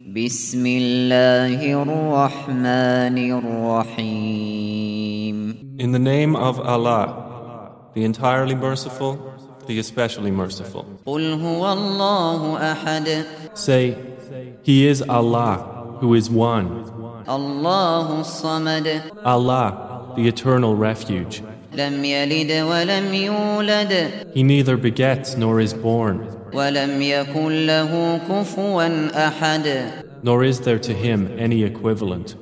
بسم الله الرحمن الرحيم In the name of Allah, the entirely merciful, the especially merciful. قل هو الله أحد Say, He is Allah, who is one. الله الصمد Allah, the eternal refuge. لم يلد ولم يولد He neither begets nor is born, ولم يكن له كفوا أحد nor is there to him any equivalent.